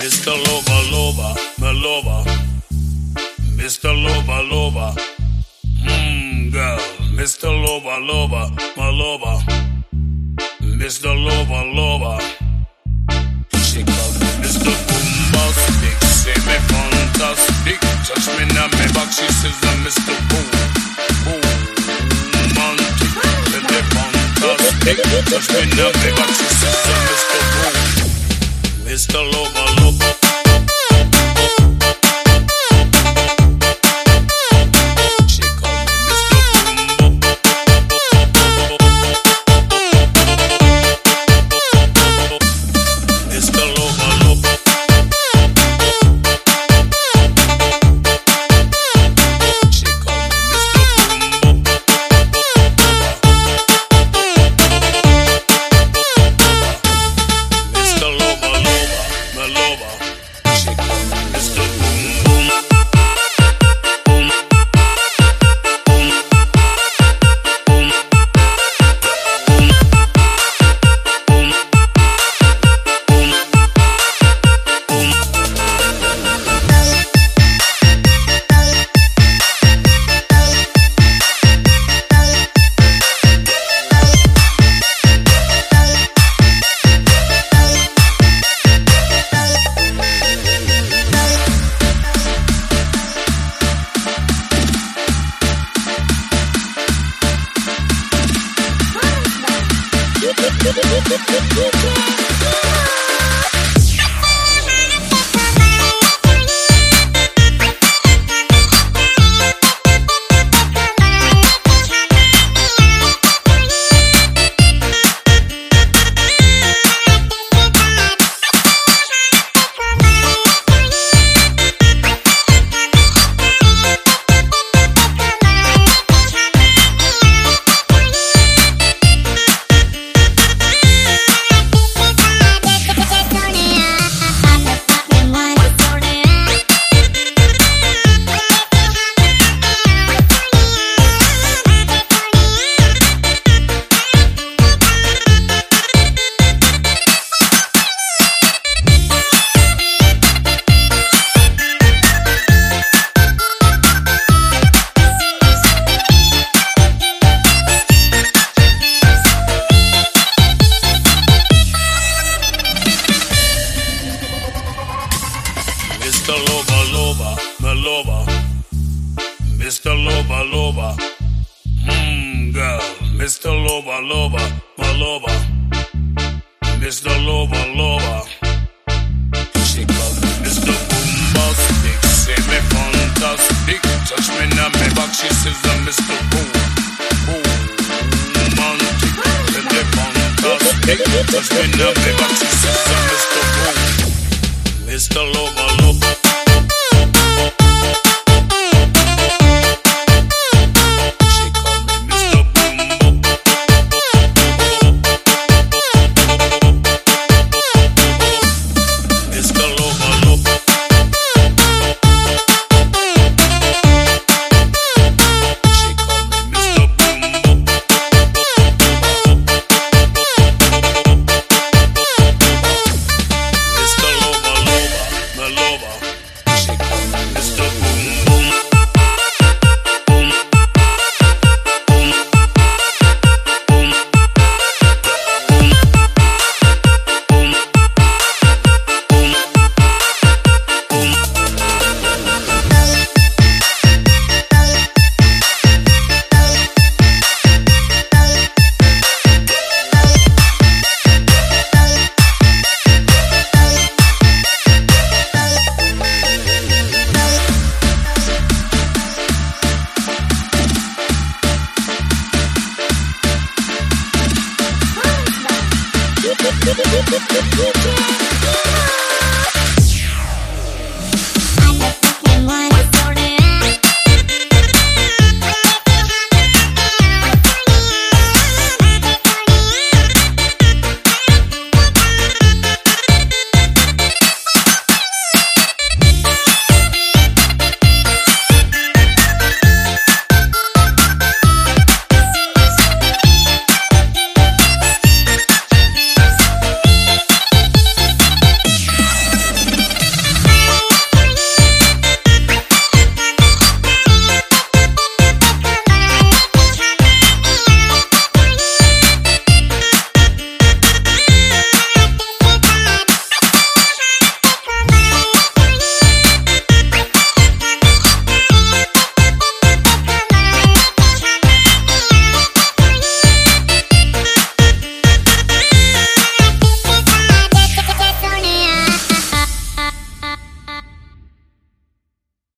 Mr. Lover, my lover. Mr. Lover, lover. Mmm, girl. Mr. Lover, my lover. Mr. Lover, lover. She called me Mr. Boombastic. Say me fantastic. Touch me now, me back. She says I'm Mr. Boom. Boom. Romantic. Say me fantastic. Touch me now, me back. She says I'm Mr. Boom. Mr. Loba Mr. Lover, my lover. Mr. Lover, lover. Mmm, girl. Mr. Lover, my lover. Mr. Lover, lover. She called me Mr. Boombastic. Say me fantastic. Touch me now, me back. She says I'm Mr. Boom. Boom. Romantic. Say me fantastic. Touch me now, me back. She says I'm Mr. Boom. Mr. Lover,